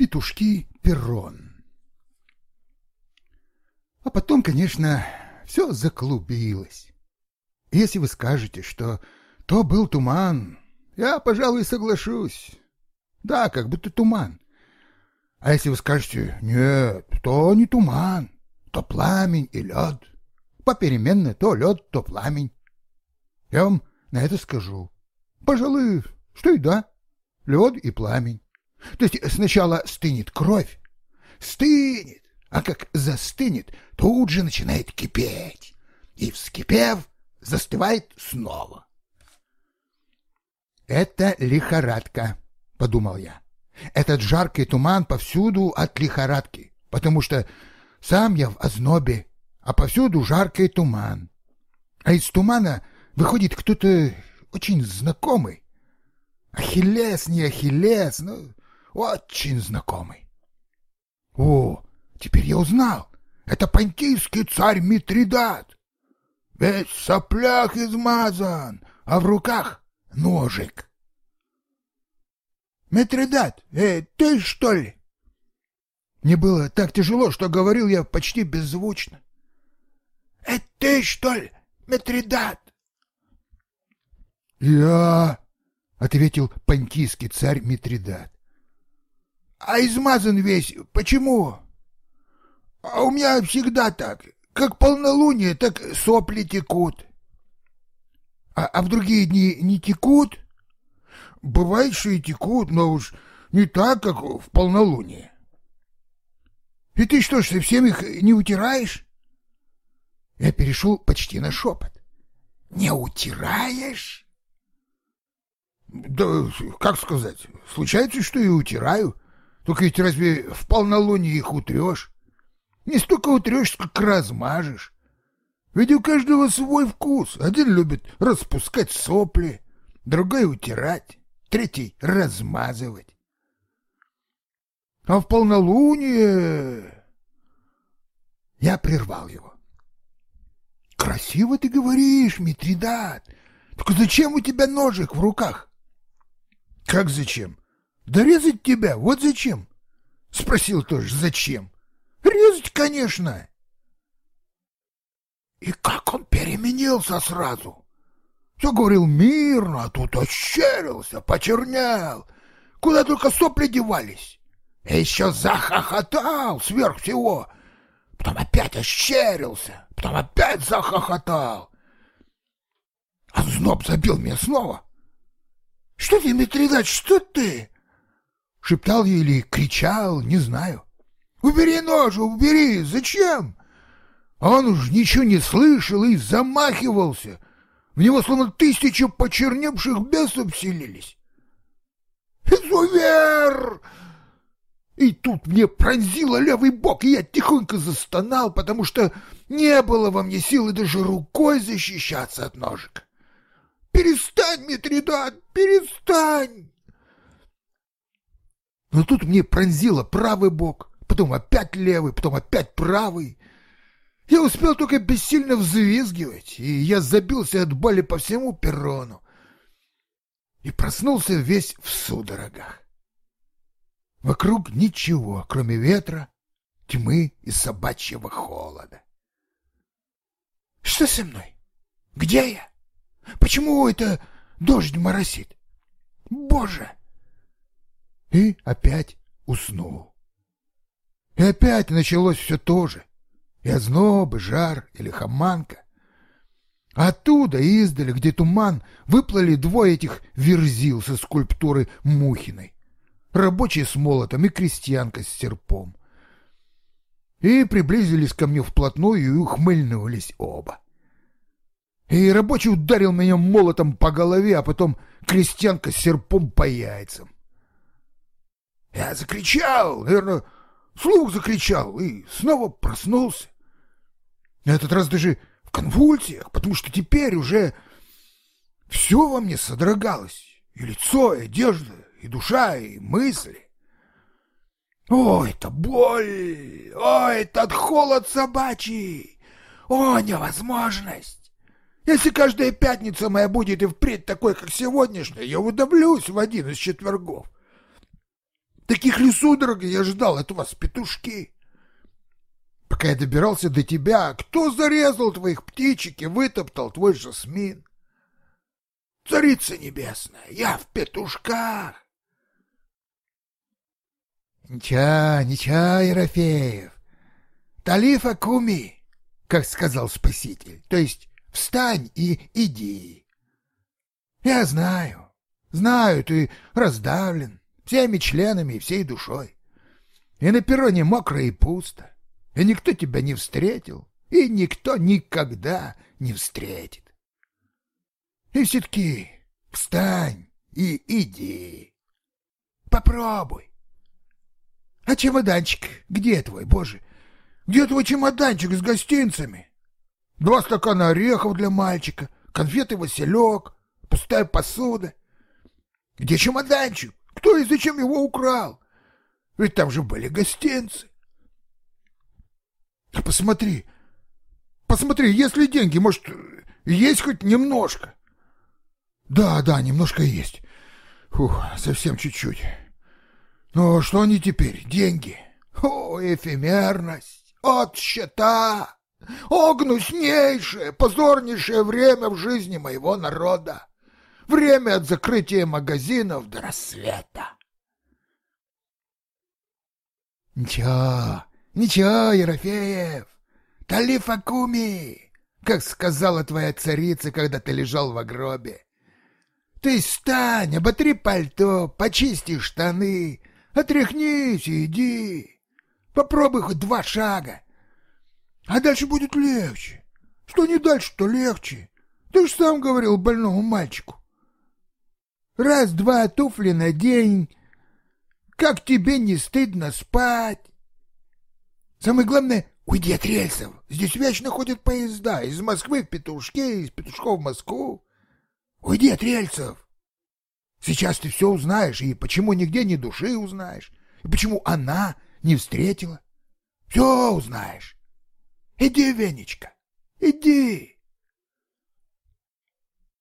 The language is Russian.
петушки перрон. А потом, конечно, все заклубилось. Если вы скажете, что то был туман, я, пожалуй, соглашусь. Да, как будто туман. А если вы скажете, нет, то не туман, то пламень и лед. Попеременно то лед, то пламень. Я вам на это скажу. Пожалуй, что и да, лед и пламень. То есть сначала стынет кровь, стынет, а как застынет, тут же начинает кипеть, и, вскипев, застывает снова. «Это лихорадка», — подумал я. «Этот жаркий туман повсюду от лихорадки, потому что сам я в ознобе, а повсюду жаркий туман. А из тумана выходит кто-то очень знакомый. Ахиллес, не Ахиллес, но очень знакомый. О, теперь я узнал. Это понтийский царь Митридат. Весь в соплях измазан, а в руках ножик. Митридат, э, ты что ли? Мне было так тяжело, что говорил я почти беззвучно. Это ты, что ли, Митридат? Я, — ответил понтийский царь Митридат. А измазан весь почему? А у меня всегда так. Как полнолуние, так сопли текут. А, а в другие дни не текут? Бывает, что и текут, но уж не так, как в полнолуние. И ты что ж, совсем их не утираешь? Я перешел почти на шепот. Не утираешь? Да, как сказать, случается, что и утираю. Только ведь разве в полнолуние их утрешь? Не столько утрешь, сколько размажешь. Ведь у каждого свой вкус. Один любит распускать сопли, другой утирать, третий размазывать. А в полнолуние... Я прервал его. Красиво ты говоришь, Митридат. Только зачем у тебя ножик в руках? Как зачем? Да резать тебя, вот зачем? Спросил тоже, зачем? Резать, конечно. И как он переменился сразу. Все говорил мирно, а тут ощерился, почернял. Куда только сопли девались. И еще захохотал сверх всего. Потом опять ощерился, потом опять захохотал. А зноб забил меня снова. Что ты, Митридат, что ты? Шептал ей или кричал, не знаю. «Убери нож, убери! Зачем?» Он уж ничего не слышал и замахивался. В него словно тысячи почерневших бесов селились. «Изувер!» И тут мне пронзило левый бок, и я тихонько застонал, потому что не было во мне силы даже рукой защищаться от ножек. «Перестань, Митридат, перестань!» Но тут мне пронзило правый бок, потом опять левый, потом опять правый. Я успел только бессильно взвизгивать, и я забился от боли по всему перрону и проснулся весь в судорогах. Вокруг ничего, кроме ветра, тьмы и собачьего холода. Что со мной? Где я? Почему это дождь моросит? Боже! И опять уснул. И опять началось все то же. И озноб, и жар, и лихоманка. Оттуда, издали, где туман, выплыли двое этих верзил со скульптуры Мухиной. Рабочий с молотом и крестьянка с серпом. И приблизились ко мне вплотную и ухмыльнулись оба. И рабочий ударил меня молотом по голове, а потом крестьянка с серпом по яйцам. Я закричал, наверное, слух закричал и снова проснулся. На этот раз даже в конвульсиях, потому что теперь уже все во мне содрогалось. И лицо, и одежда, и душа, и мысли. О, это боль! О, этот холод собачий! О, невозможность! Если каждая пятница моя будет и впредь такой, как сегодняшняя, я удавлюсь в один из четвергов. Таких ли судорог я ждал от вас, петушки? Пока я добирался до тебя, кто зарезал твоих птичек и вытоптал твой жасмин? Царица небесная, я в петушках. Ничего, ничего, Ерофеев. Талифа куми, как сказал Спаситель, то есть встань и иди. Я знаю, знаю, ты раздавлен всеми членами и всей душой. И на перроне мокро и пусто, и никто тебя не встретил, и никто никогда не встретит. И все-таки встань и иди. Попробуй. А чемоданчик где твой, боже? Где твой чемоданчик с гостинцами? Два стакана орехов для мальчика, конфеты Василек, пустая посуда. Где чемоданчик? Кто и зачем его украл? Ведь там же были гостинцы. А посмотри, посмотри, если деньги, может, есть хоть немножко? Да, да, немножко есть. Фух, совсем чуть-чуть. Но что они теперь? Деньги. О, эфемерность, от счета. О, гнуснейшее, позорнейшее время в жизни моего народа. Время от закрытия магазинов до рассвета. Ничего, ничего, Ерофеев. Талифа куми, как сказала твоя царица, когда ты лежал в гробе. Ты встань, оботри пальто, почисти штаны, отряхнись и иди. Попробуй хоть два шага. А дальше будет легче. Что не дальше, то легче. Ты ж сам говорил больному мальчику. Раз-два туфли на день. Как тебе не стыдно спать? Самое главное, уйди от рельсов. Здесь вечно ходят поезда. Из Москвы в Петушке, из Петушков в Москву. Уйди от рельсов. Сейчас ты все узнаешь, и почему нигде ни души узнаешь, и почему она не встретила. Все узнаешь. Иди, Венечка, иди.